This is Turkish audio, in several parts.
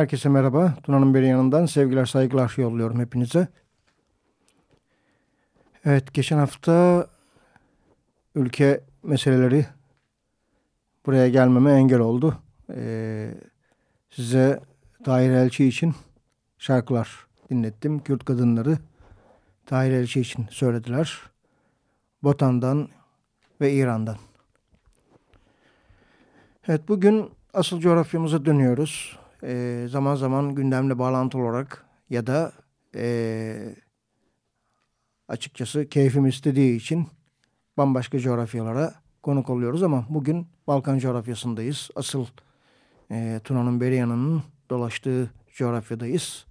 Herkese merhaba. Tuna'nın beri yanından sevgiler saygılar yolluyorum hepinize. Evet geçen hafta ülke meseleleri buraya gelmeme engel oldu. Ee, size Tahir Elçi için şarkılar dinlettim. Kürt kadınları Tahir Elçi için söylediler. Botan'dan ve İran'dan. Evet bugün asıl coğrafyamıza dönüyoruz e, zaman zaman gündemle bağlantılı olarak ya da e, açıkçası keyfim istediği için bambaşka coğrafyalara konuk oluyoruz ama bugün Balkan coğrafyasındayız. Asıl e, Tuna'nın Beriyan'ın dolaştığı coğrafyadayız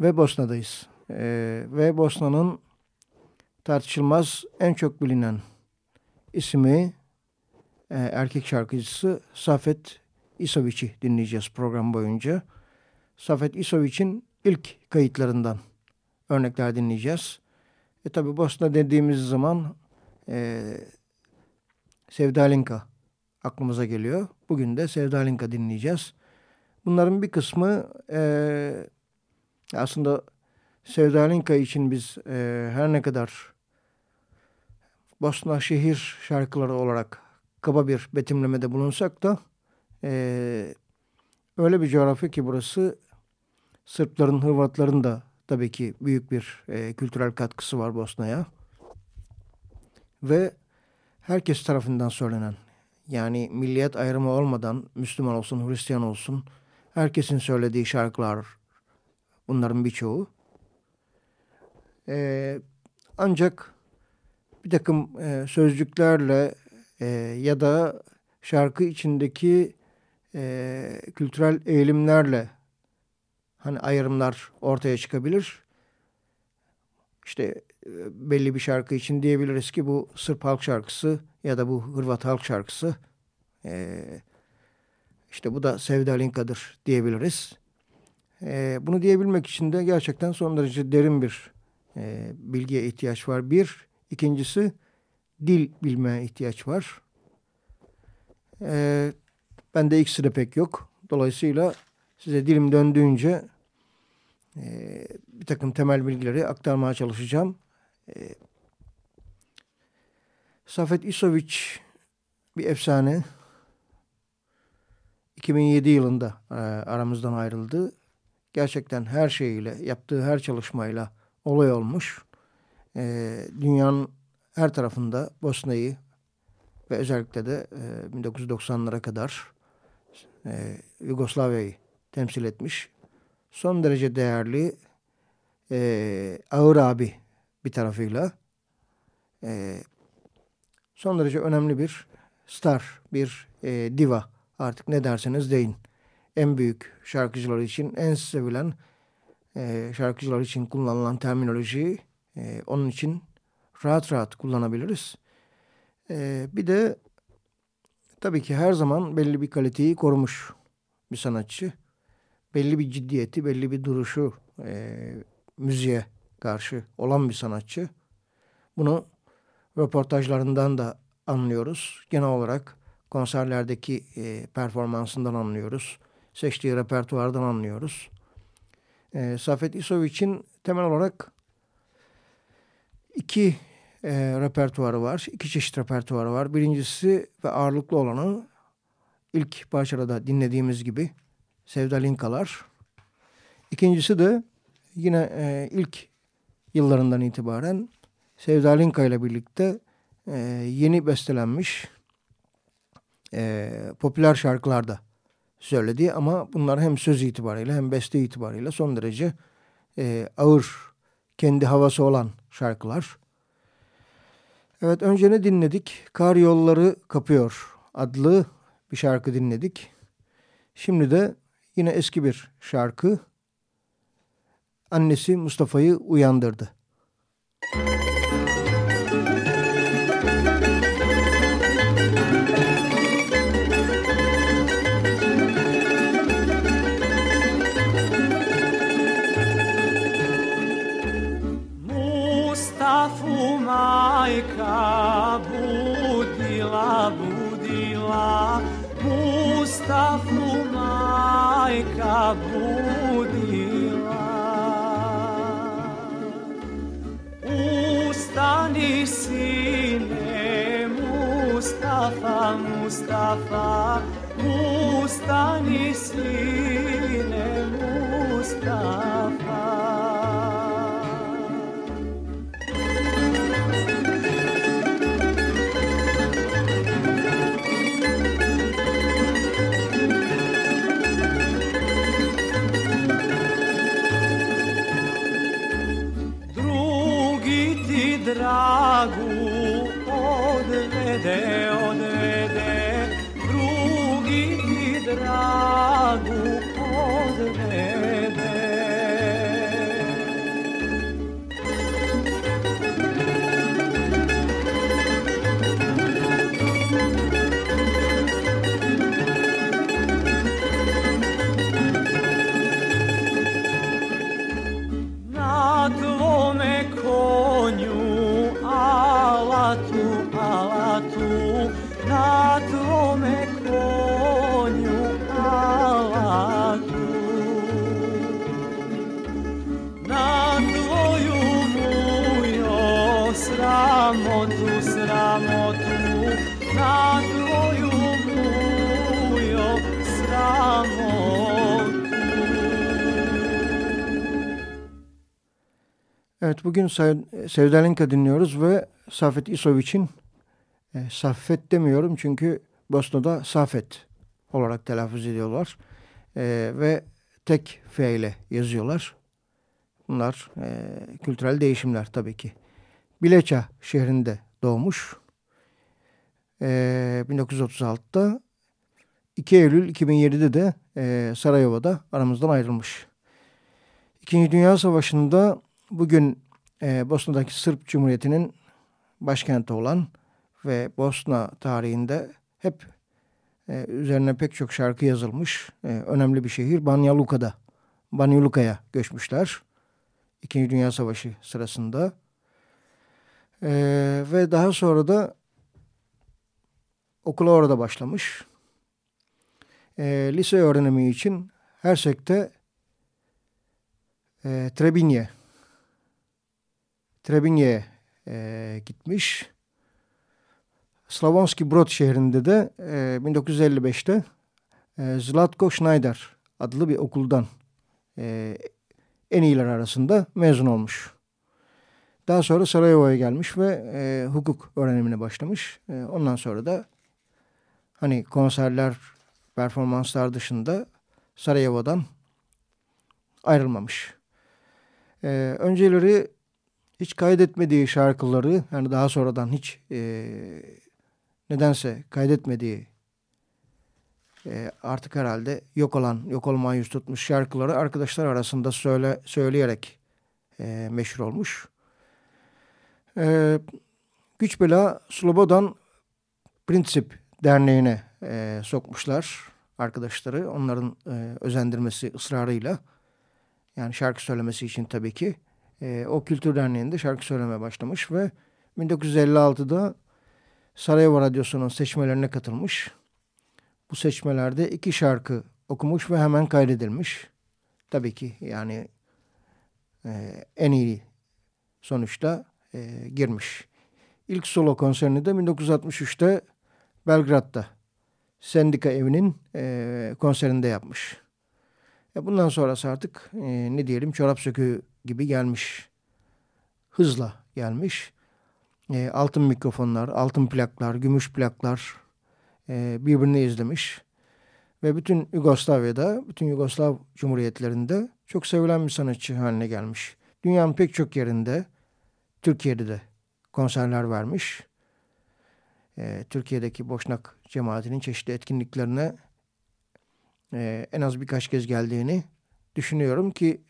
ve Bosna'dayız. E, ve Bosna'nın tartışılmaz en çok bilinen ismi e, erkek şarkıcısı Safet İsoviç'i dinleyeceğiz program boyunca. Safet İsoviç'in ilk kayıtlarından örnekler dinleyeceğiz. E tabi Bosna dediğimiz zaman e, Sevdalinka aklımıza geliyor. Bugün de Sevdalinka dinleyeceğiz. Bunların bir kısmı e, Aslında Sevdalinka için biz e, her ne kadar Bosna şehir şarkıları olarak kaba bir betimlemede bulunsak da e, öyle bir coğrafya ki burası Sırpların, Hırvatların da tabii ki büyük bir e, kültürel katkısı var Bosna'ya. Ve herkes tarafından söylenen yani milliyet ayrımı olmadan Müslüman olsun, Hristiyan olsun herkesin söylediği şarkılar bunların birçoğu. E, ancak bir takım e, sözcüklerle e, ya da şarkı içindeki e, kültürel eğilimlerle hani ayrımlar ortaya çıkabilir. İşte e, belli bir şarkı için diyebiliriz ki bu Sırp halk şarkısı ya da bu Hırvat halk şarkısı. E, işte bu da Sevdalinka'dır diyebiliriz. E, bunu diyebilmek için de gerçekten son derece derin bir e, bilgiye ihtiyaç var. Bir, ikincisi dil bilmeye ihtiyaç var. E, bende ikisi de pek yok. Dolayısıyla size dilim döndüğünce e, bir takım temel bilgileri aktarmaya çalışacağım. E, Safet İsoviç bir efsane. 2007 yılında e, aramızdan ayrıldı. Gerçekten her şeyiyle, yaptığı her çalışmayla olay olmuş. E, dünyanın her tarafında Bosna'yı ve özellikle de e, 1990'lara kadar e, Yugoslavya'yı temsil etmiş. Son derece değerli e, ağır abi bir tarafıyla e, son derece önemli bir star, bir e, diva artık ne derseniz deyin. En büyük şarkıcılar için en sevilen e, şarkıcılar için kullanılan terminolojiyi e, onun için rahat rahat kullanabiliriz. E, bir de tabii ki her zaman belli bir kaliteyi korumuş bir sanatçı. Belli bir ciddiyeti, belli bir duruşu e, müziğe karşı olan bir sanatçı. Bunu röportajlarından da anlıyoruz. Genel olarak konserlerdeki e, performansından anlıyoruz. Seçtiği repertuardan anlıyoruz. E, Safet İsoviç'in temel olarak iki e, repertuarı var. iki çeşit repertuarı var. Birincisi ve ağırlıklı olanı ilk parçada da dinlediğimiz gibi Sevdalinkalar. İkincisi de yine e, ilk yıllarından itibaren Sevdalinka ile birlikte e, yeni bestelenmiş e, popüler şarkılarda söylediği ama bunlar hem söz itibariyle hem beste itibariyle son derece e, ağır kendi havası olan şarkılar. Evet önce ne dinledik? Kar Yolları Kapıyor adlı bir şarkı dinledik. Şimdi de yine eski bir şarkı. Annesi Mustafa'yı uyandırdı. Müzik Mustafa, Evet bugün Sevdalinka dinliyoruz ve Safet İsoviç'in e, Saffet demiyorum çünkü Bosna'da Safet olarak telaffuz ediyorlar. E, ve tek F ile yazıyorlar. Bunlar e, kültürel değişimler tabii ki. Bileça şehrinde doğmuş. E, 1936'da 2 Eylül 2007'de de e, Sarajevo'da aramızdan ayrılmış. İkinci Dünya Savaşı'nda bugün e, Bosna'daki Sırp Cumhuriyeti'nin başkenti olan ve Bosna tarihinde hep e, üzerine pek çok şarkı yazılmış e, önemli bir şehir Banja Luka'da. Banja Luka'ya göçmüşler. İkinci Dünya Savaşı sırasında. E, ve daha sonra da okula orada başlamış. E, lise öğrenimi için Hersek'te e, Trebinje Trebinje'ye e, gitmiş. Slavonski Brod şehrinde de e, 1955'te e, Zlatko Schneider adlı bir okuldan e, en iyiler arasında mezun olmuş. Daha sonra Sarajevo'ya gelmiş ve e, hukuk öğrenimine başlamış. E, ondan sonra da hani konserler, performanslar dışında Sarajevo'dan ayrılmamış. E, önceleri hiç kaydetmediği şarkıları yani daha sonradan hiç e, nedense kaydetmediği e, artık herhalde yok olan, yok olmayı yüz tutmuş şarkıları arkadaşlar arasında söyle, söyleyerek e, meşhur olmuş. E, Güç Bela Slobodan Prinsip Derneği'ne e, sokmuşlar arkadaşları. Onların e, özendirmesi ısrarıyla. Yani şarkı söylemesi için tabii ki. E, o kültür derneğinde şarkı söylemeye başlamış ve 1956'da Sarajevo Radyosu'nun seçmelerine katılmış. Bu seçmelerde iki şarkı okumuş ve hemen kaydedilmiş. Tabii ki yani e, en iyi sonuçta e, girmiş. İlk solo konserini de 1963'te Belgrad'da Sendika evinin e, konserinde yapmış. Bundan sonrası artık e, ne diyelim çorap söküğü gibi gelmiş. Hızla gelmiş e, altın mikrofonlar, altın plaklar, gümüş plaklar e, birbirini izlemiş. Ve bütün Yugoslavya'da, bütün Yugoslav Cumhuriyetlerinde çok sevilen bir sanatçı haline gelmiş. Dünyanın pek çok yerinde, Türkiye'de de konserler vermiş. Türkiye'deki Boşnak cemaatinin çeşitli etkinliklerine e, en az birkaç kez geldiğini düşünüyorum ki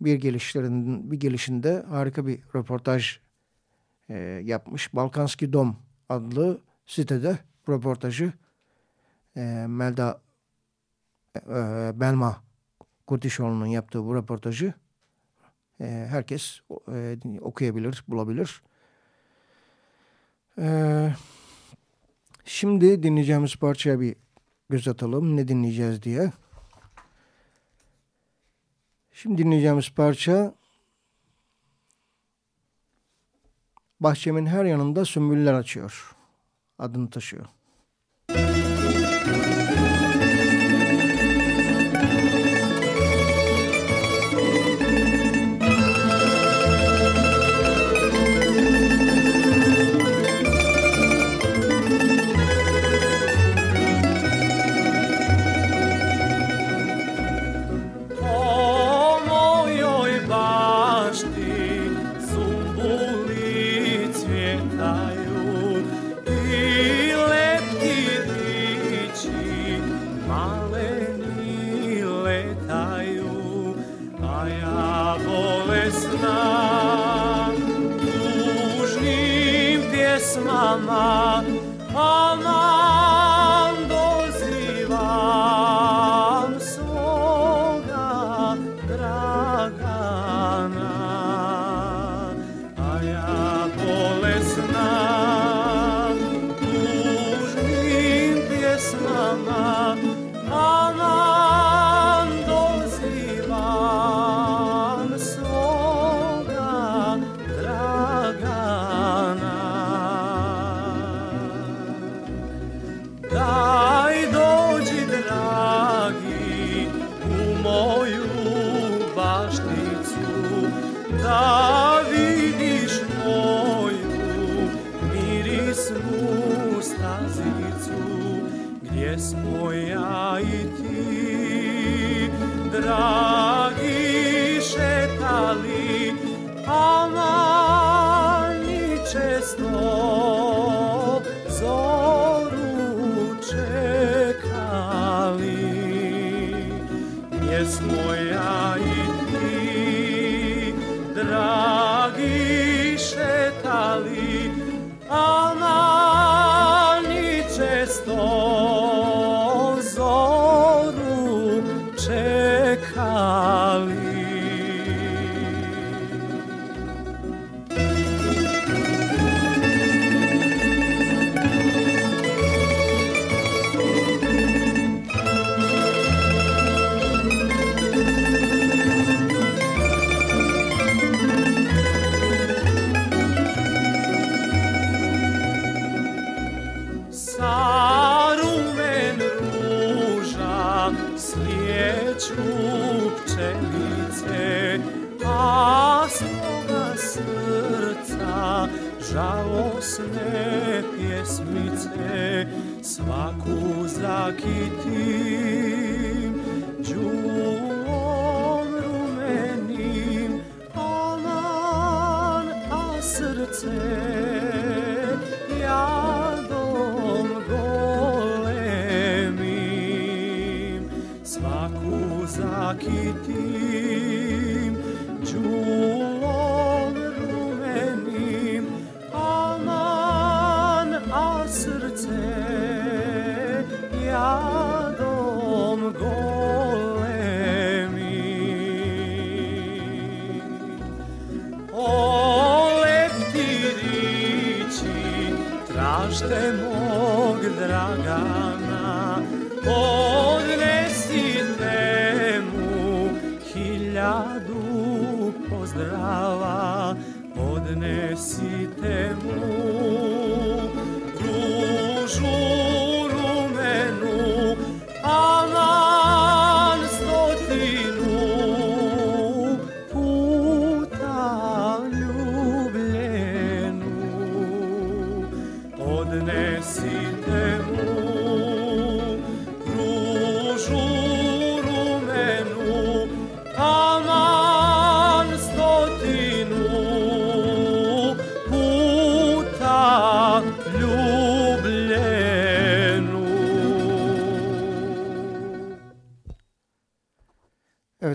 bir gelişlerinin bir gelişinde harika bir röportaj e, yapmış. Balkanski Dom adlı sitede röportajı e, Melda e, Belma Kurtişoğlu'nun yaptığı bu röportajı e, herkes e, okuyabilir, bulabilir. E, şimdi dinleyeceğimiz parçaya bir göz atalım. Ne dinleyeceğiz diye. Şimdi dinleyeceğimiz parça Bahçemin her yanında sümbüller açıyor. Adını taşıyor.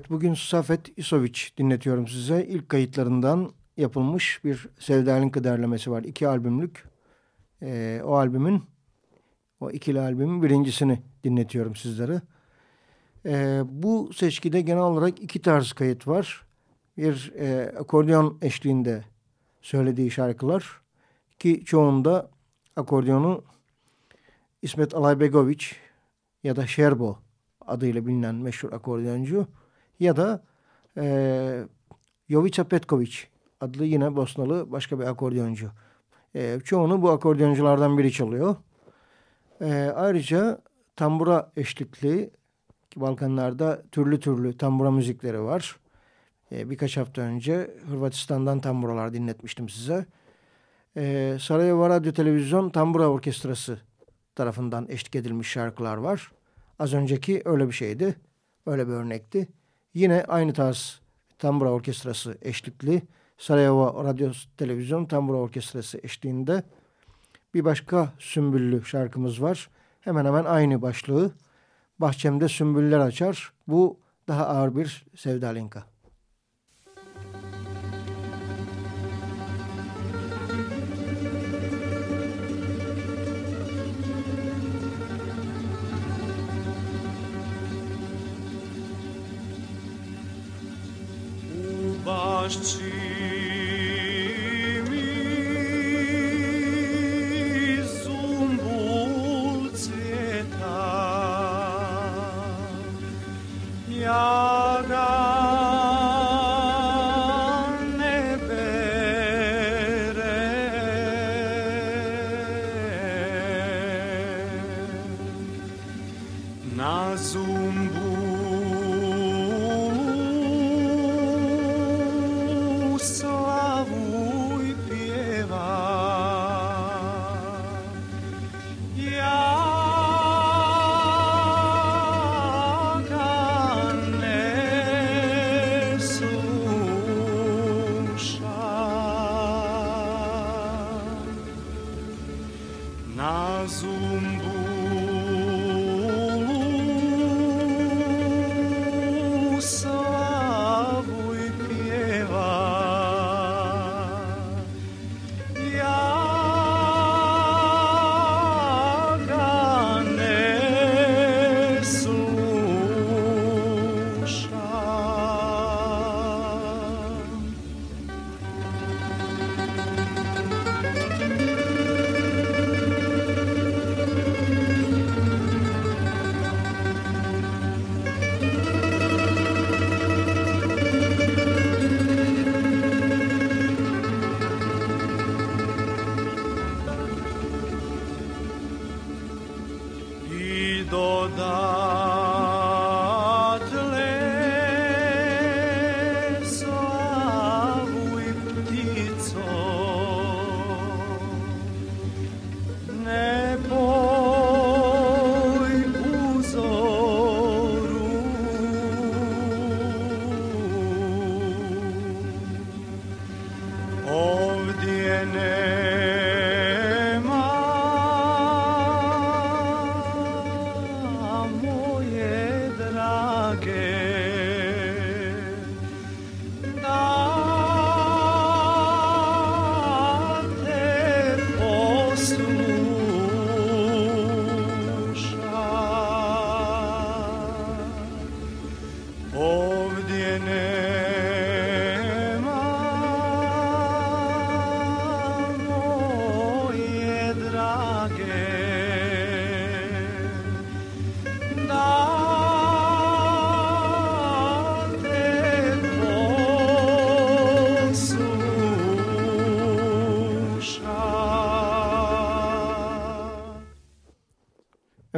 Bugün Safet İsoviç dinletiyorum size. İlk kayıtlarından yapılmış bir Sevdalinka derlemesi var. İki albümlük. Ee, o albümün, o ikili albümün birincisini dinletiyorum sizlere. Ee, bu seçkide genel olarak iki tarz kayıt var. Bir e, akordeon eşliğinde söylediği şarkılar ki çoğunda akordeonu İsmet Alaybegoviç ya da Şerbo adıyla bilinen meşhur akordeoncu ya da e, Jovica Petkovic adlı yine Bosnalı başka bir akordeoncu. E, çoğunu bu akordeonculardan biri çalıyor. E, ayrıca tambura eşlikli Balkanlarda türlü türlü tambura müzikleri var. E, birkaç hafta önce Hırvatistan'dan tamburalar dinletmiştim size. E, Sarajevo Radyo Televizyon Tambura Orkestrası tarafından eşlik edilmiş şarkılar var. Az önceki öyle bir şeydi. Öyle bir örnekti. Yine aynı tarz Tambura Orkestrası eşlikli Sarajevo Radyo Televizyon Tambura Orkestrası eşliğinde bir başka sümbüllü şarkımız var. Hemen hemen aynı başlığı. Bahçemde sümbüller açar. Bu daha ağır bir sevdalinka. Just. you.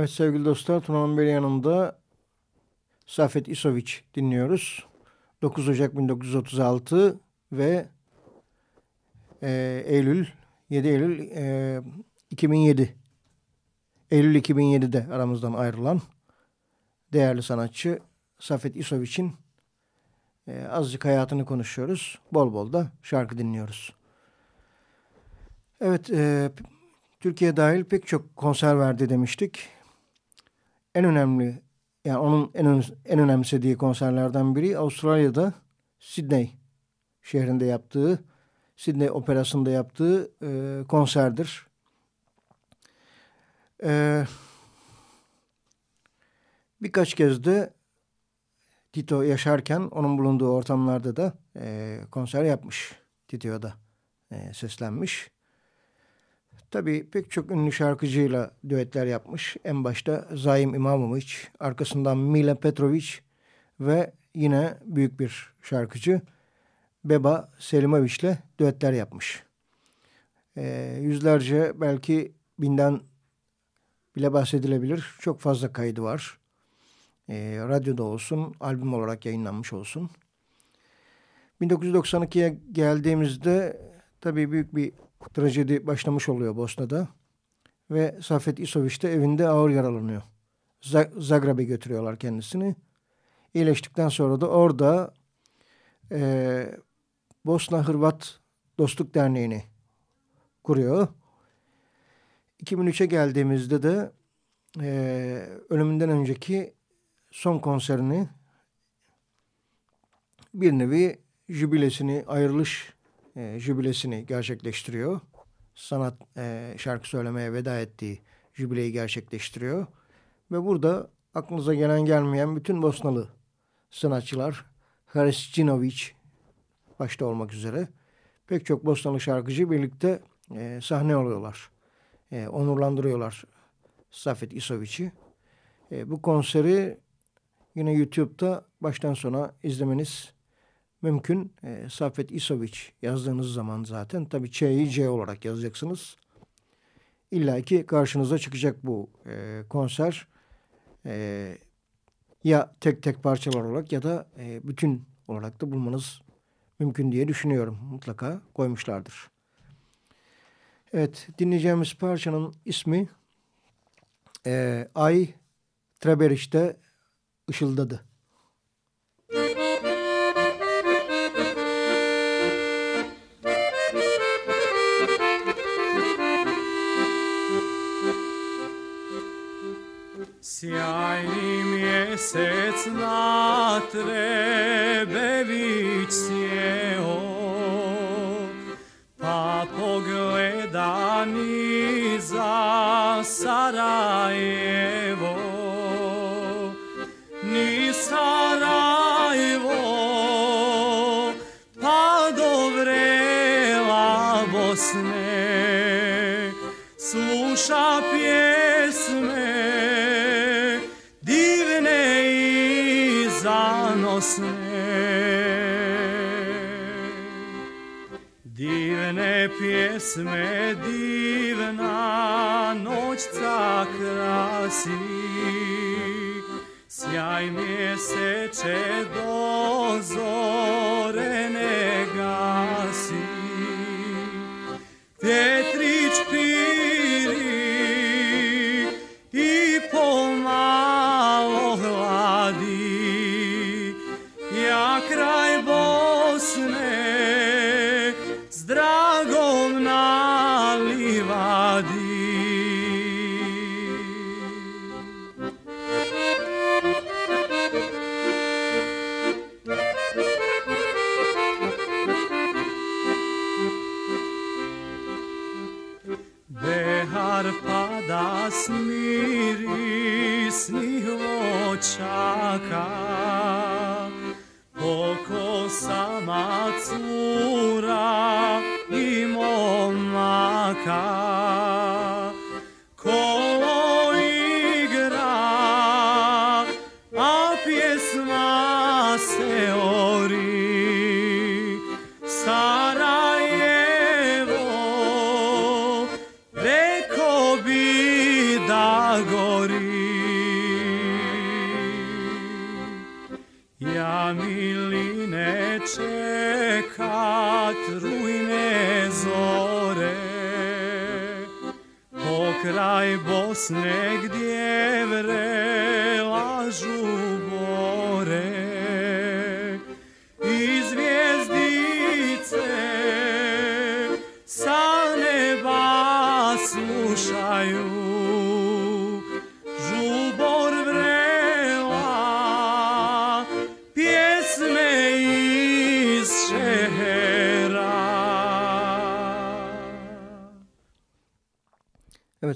Evet sevgili dostlar Tunaman Bey'in yanında Safet İsoviç dinliyoruz. 9 Ocak 1936 ve e, Eylül 7 Eylül e, 2007 Eylül 2007'de aramızdan ayrılan değerli sanatçı Safet İsoviç'in e, azıcık hayatını konuşuyoruz. Bol bol da şarkı dinliyoruz. Evet, e, Türkiye dahil pek çok konser verdi demiştik. En önemli, yani onun en, en önemsediği konserlerden biri Avustralya'da Sydney şehrinde yaptığı, Sydney Operası'nda yaptığı e, konserdir. E, birkaç kez de Tito yaşarken onun bulunduğu ortamlarda da e, konser yapmış. Tito'ya da e, seslenmiş. Tabii pek çok ünlü şarkıcıyla düetler yapmış. En başta Zaim İmamovic, arkasından Mila Petrovic ve yine büyük bir şarkıcı Beba Selimovic ile düetler yapmış. E, yüzlerce belki binden bile bahsedilebilir. Çok fazla kaydı var. E, radyoda olsun, albüm olarak yayınlanmış olsun. 1992'ye geldiğimizde tabii büyük bir trajedi başlamış oluyor Bosna'da. Ve Safet İsoviç de evinde ağır yaralanıyor. Za- Zagreb'e götürüyorlar kendisini. İyileştikten sonra da orada e, Bosna Hırvat Dostluk Derneği'ni kuruyor. 2003'e geldiğimizde de e, ölümünden önceki son konserini bir nevi jübilesini, ayrılış e, jübilesini gerçekleştiriyor. Sanat e, şarkı söylemeye veda ettiği jübileyi gerçekleştiriyor. Ve burada aklınıza gelen gelmeyen bütün Bosnalı sanatçılar Haris Cinovic başta olmak üzere pek çok Bosnalı şarkıcı birlikte e, sahne alıyorlar. E, onurlandırıyorlar Safet İsovic'i. E, bu konseri yine YouTube'da baştan sona izlemeniz mümkün. E, Safet İsoviç yazdığınız zaman zaten tabii Ç'yi C olarak yazacaksınız. İlla ki karşınıza çıkacak bu e, konser. E, ya tek tek parçalar olarak ya da e, bütün olarak da bulmanız mümkün diye düşünüyorum. Mutlaka koymuşlardır. Evet dinleyeceğimiz parçanın ismi e, Ay Treberiş'te ışıldadı. Sjajni mjesec na Trebević sjeo, pa pogleda za Sarajevo. Ni Sarajevo, pa dobrela Bosne, sluša pjesme divna noćca krasi, sjaj mjeseče do zore ne gasi. Pjet pada s mirisnih očaka.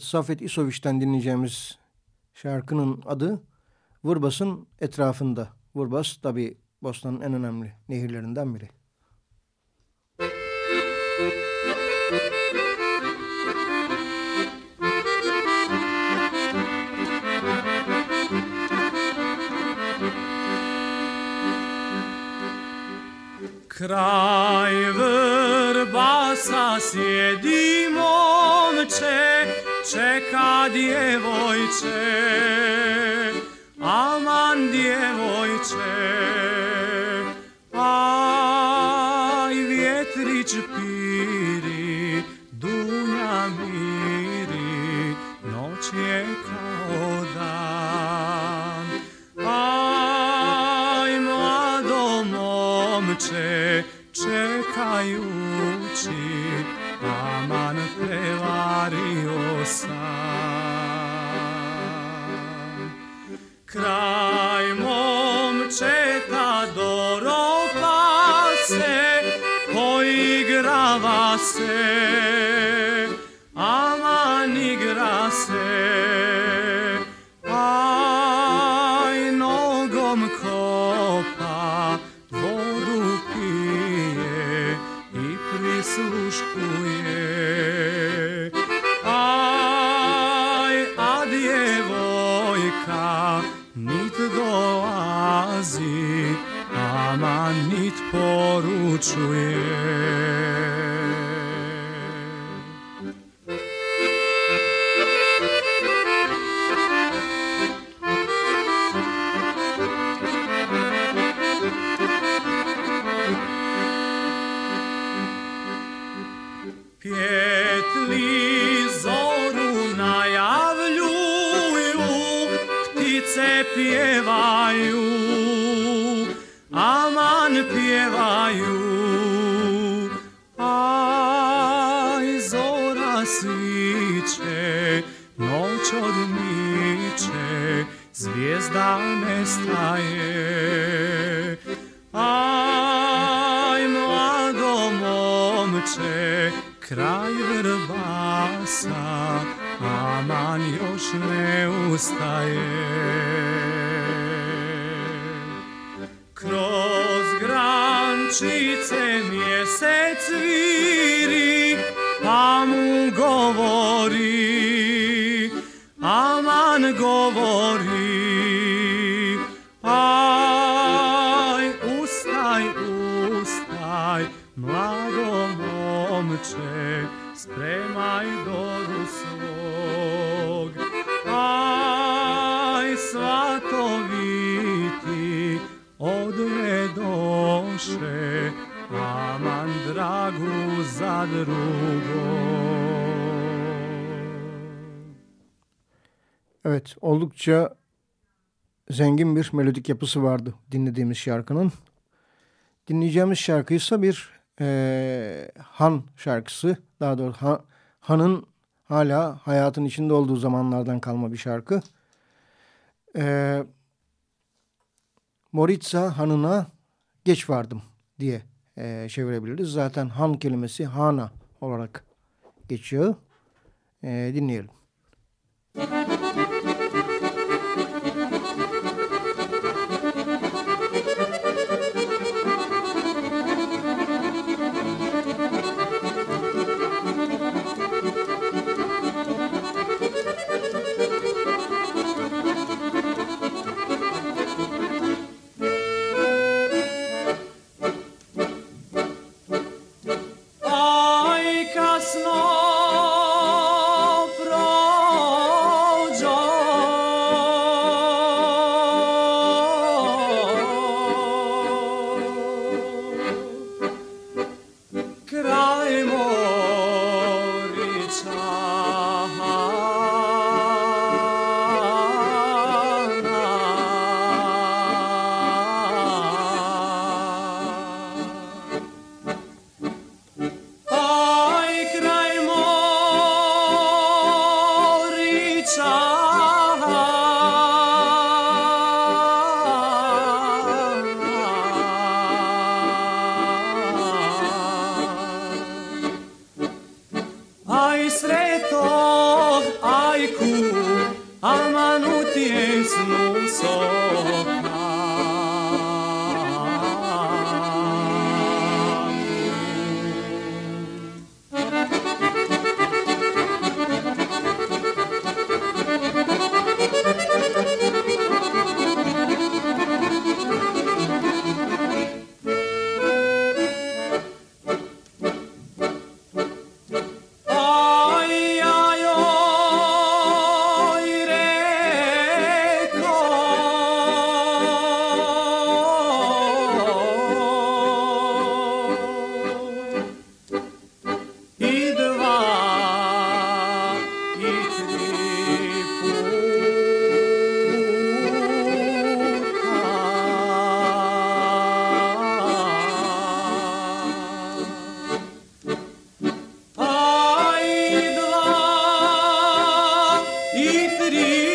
Safet İsoviç'ten dinleyeceğimiz şarkının adı Vurbas'ın etrafında. Vurbas tabi Bosna'nın en önemli nehirlerinden biri. Kraj Vrbasa sjedi momče, Čeka djevojče, aman djevojče, momče, kraj vrbasa, aman još ne ustaje. Kroz grančice mjesec viri, Evet, oldukça zengin bir melodik yapısı vardı dinlediğimiz şarkının. Dinleyeceğimiz şarkı ise bir e, Han şarkısı. Daha doğrusu Han, Han'ın hala hayatın içinde olduğu zamanlardan kalma bir şarkı. E, Moritza Han'ına geç vardım diye e, çevirebiliriz. Zaten Han kelimesi Hana olarak geçiyor. E, dinleyelim. Aj, snow. You.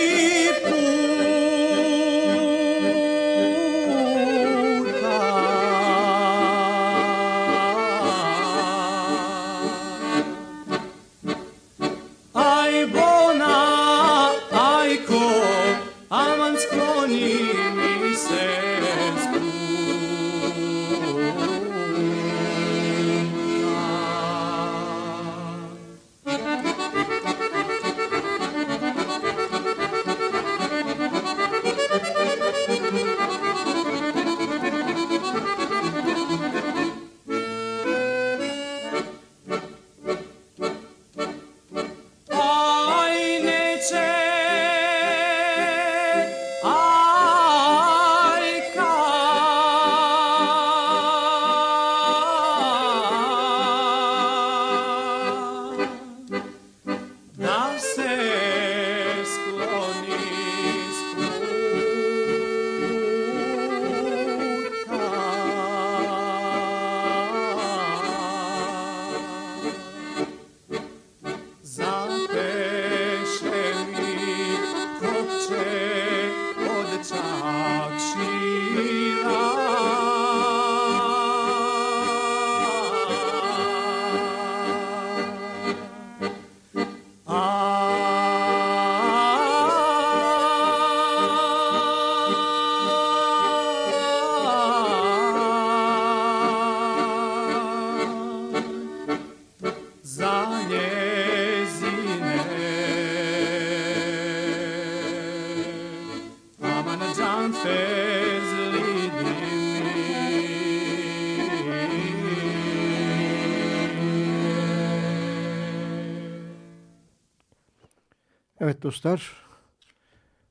Evet dostlar,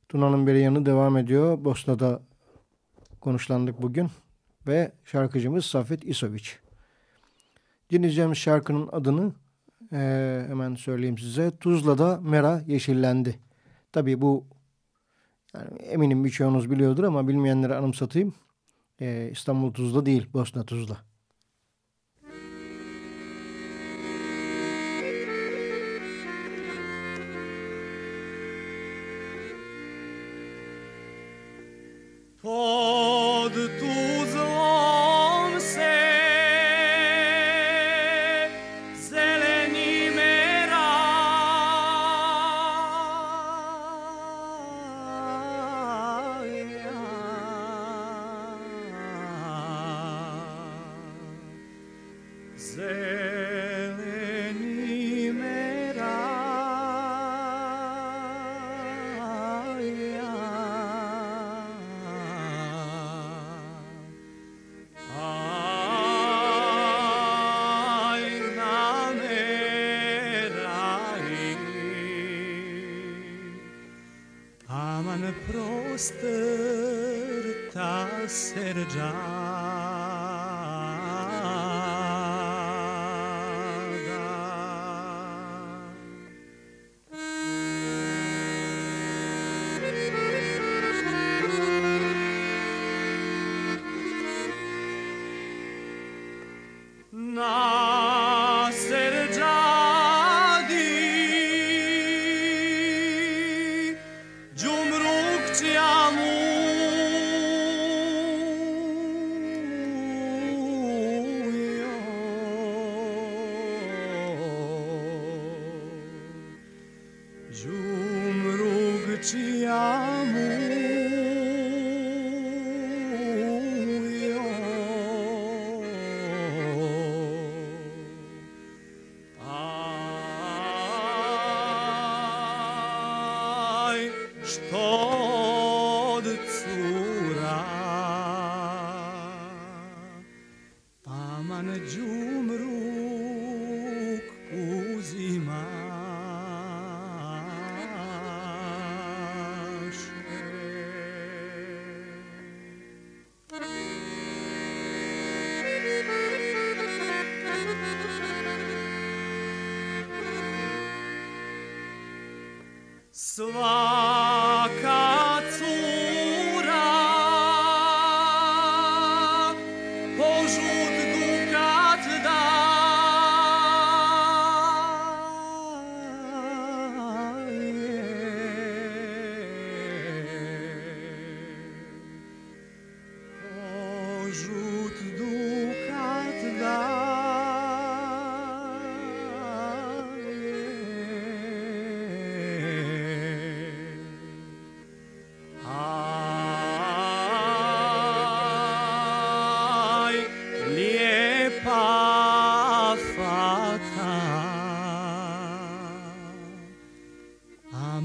Tuna'nın bir yanı devam ediyor. Bosna'da konuşlandık bugün ve şarkıcımız Safet İsoviç. Dinleyeceğimiz şarkının adını e, hemen söyleyeyim size. Tuzla'da Mera Yeşillendi. Tabii bu yani eminim birçoğunuz biliyordur ama bilmeyenlere anımsatayım. E, İstanbul Tuzla değil, Bosna Tuzla. Pod now.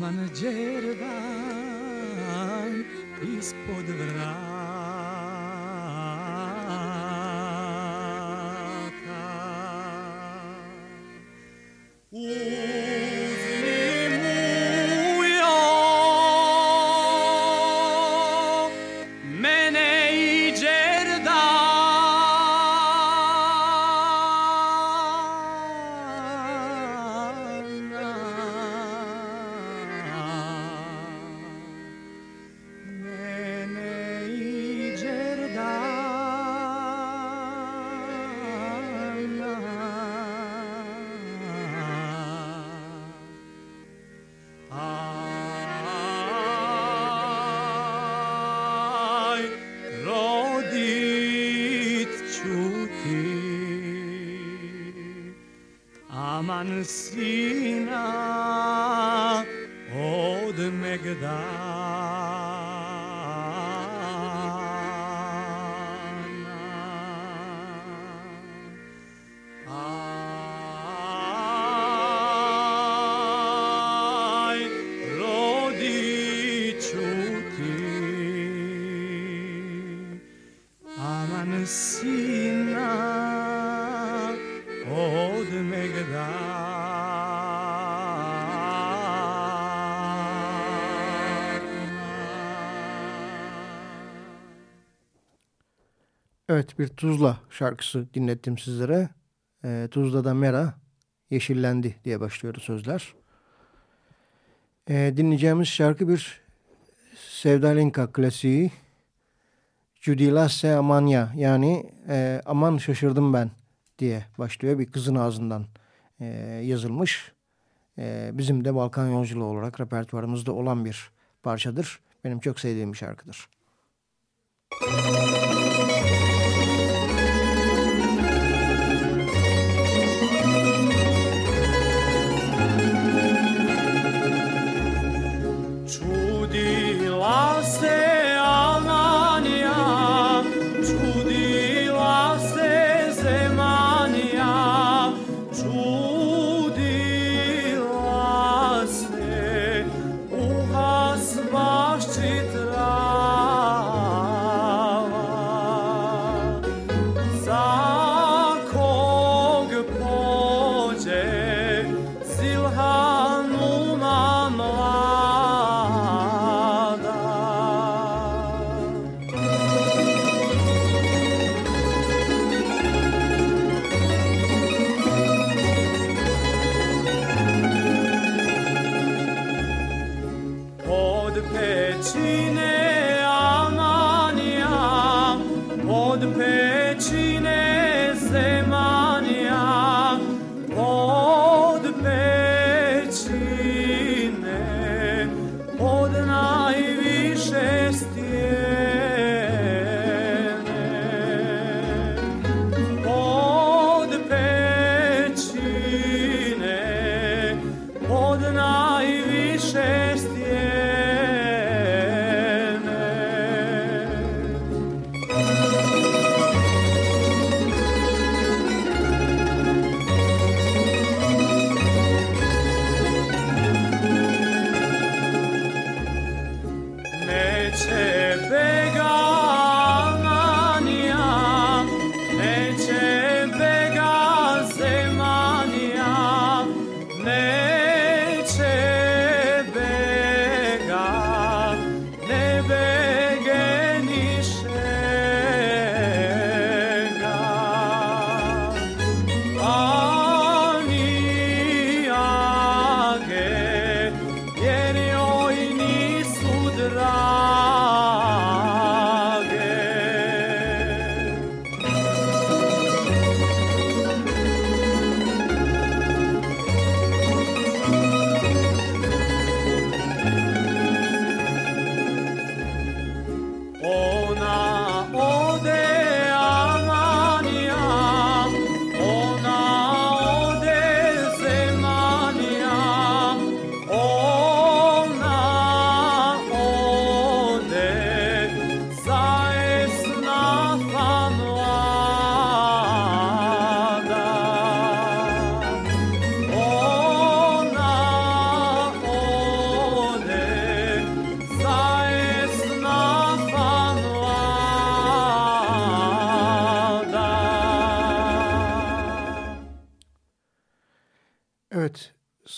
manžer dan ispod vrat. see. Evet bir Tuzla şarkısı dinlettim sizlere. E, Tuzla'da Mera yeşillendi diye başlıyordu sözler. E, dinleyeceğimiz şarkı bir Sevda Linka klasiği. Judilasse Amanya yani e, aman şaşırdım ben diye başlıyor. Bir kızın ağzından e, yazılmış. E, bizim de Balkan Yolculuğu olarak repertuarımızda olan bir parçadır. Benim çok sevdiğim bir şarkıdır. Müzik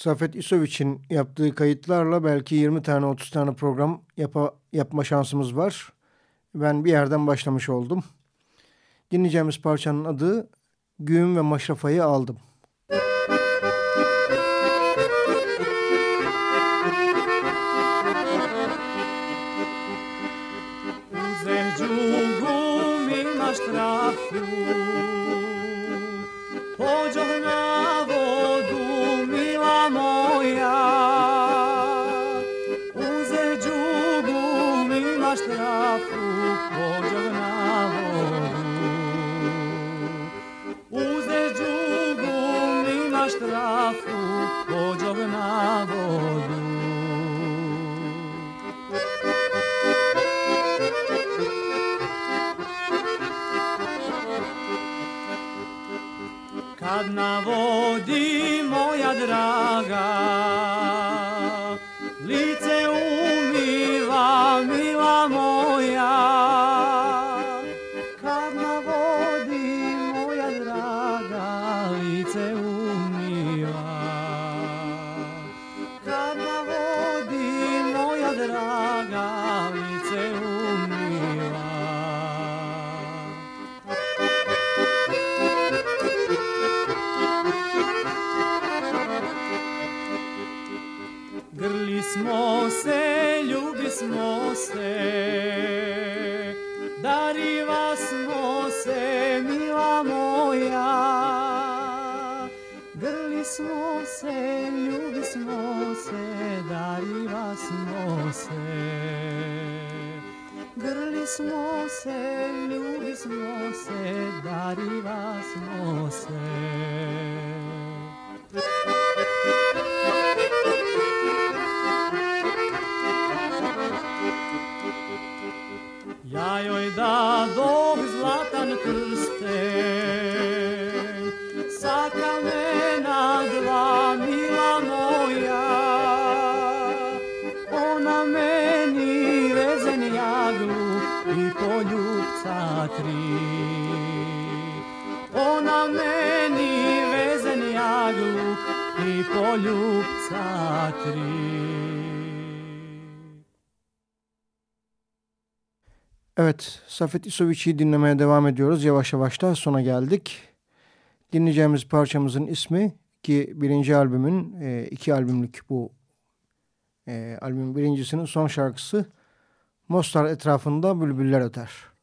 Safet İsoviç'in yaptığı kayıtlarla belki 20 tane 30 tane program yapa, yapma şansımız var. Ben bir yerden başlamış oldum. Dinleyeceğimiz parçanın adı Güğüm ve Maşrafa'yı aldım. Zehcu I ragas. İ poljubca tri. Evet, Safet İsoviç'i dinlemeye devam ediyoruz. Yavaş yavaş da sona geldik. Dinleyeceğimiz parçamızın ismi ki birinci albümün e, iki albümlük bu e, albümün birincisinin son şarkısı Mostar etrafında bülbüller öter.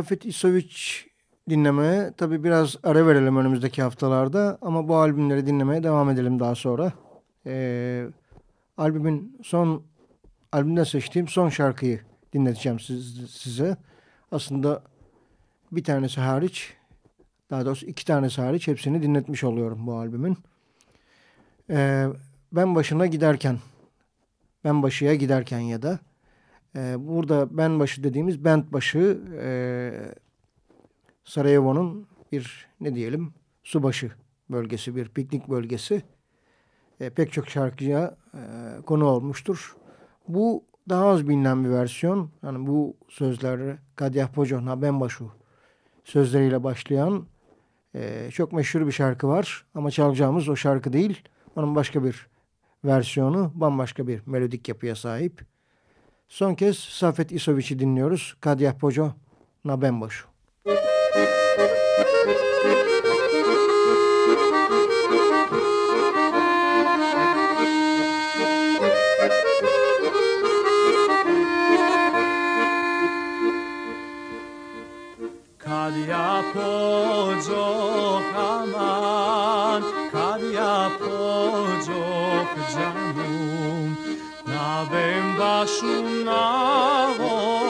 Safet İsoviç dinlemeye tabi biraz ara verelim önümüzdeki haftalarda ama bu albümleri dinlemeye devam edelim daha sonra. Ee, albümün son albümden seçtiğim son şarkıyı dinleteceğim siz, size. Aslında bir tanesi hariç daha doğrusu iki tanesi hariç hepsini dinletmiş oluyorum bu albümün. Ee, ben başına giderken ben başıya giderken ya da e, burada ben başı dediğimiz band başı e, Sarajevo'nun bir ne diyelim subaşı bölgesi, bir piknik bölgesi. E, pek çok şarkıya e, konu olmuştur. Bu daha az bilinen bir versiyon. Yani bu sözler Kadyah Pojohna Benbaşu sözleriyle başlayan e, çok meşhur bir şarkı var. Ama çalacağımız o şarkı değil. Onun başka bir versiyonu, bambaşka bir melodik yapıya sahip. Son kez Safet İsoviç'i dinliyoruz. Kadiyah Poco, Na Benboş. Kadiyah Poco baixo na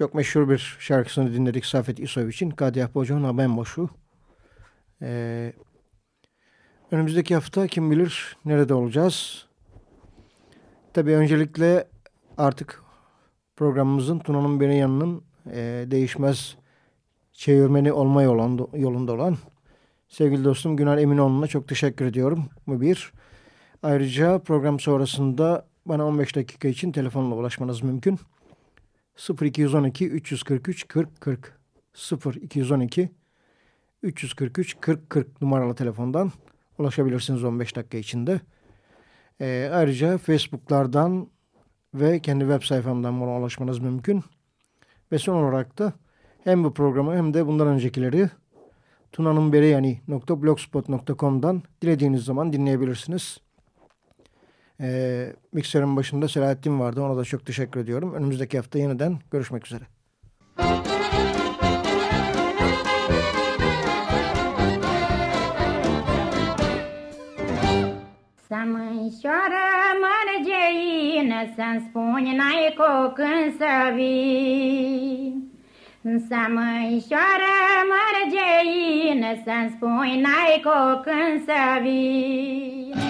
çok meşhur bir şarkısını dinledik Safet İsoviç'in Kadiyah Bocan Ben Boşu. Ee, önümüzdeki hafta kim bilir nerede olacağız. Tabii öncelikle artık programımızın Tuna'nın Beni Yanı'nın e, değişmez çevirmeni olma yolunda olan sevgili dostum Güner Eminoğlu'na çok teşekkür ediyorum. Bu bir. Ayrıca program sonrasında bana 15 dakika için telefonla ulaşmanız mümkün. 0212 343 40 40 0212 343 40 40 numaralı telefondan ulaşabilirsiniz 15 dakika içinde. Ee, ayrıca Facebook'lardan ve kendi web sayfamdan bana ulaşmanız mümkün. Ve son olarak da hem bu programı hem de bundan öncekileri tunanınbereyani.blogspot.com'dan dilediğiniz zaman dinleyebilirsiniz. Ee, mikserin başında Selahattin vardı. Ona da çok teşekkür ediyorum. Önümüzdeki hafta yeniden görüşmek üzere. Să mărgeină, Să-mi spuni n-ai cu când să vii. Să mânșoară mărgeină, Să-mi spuni n-ai cu când să vii.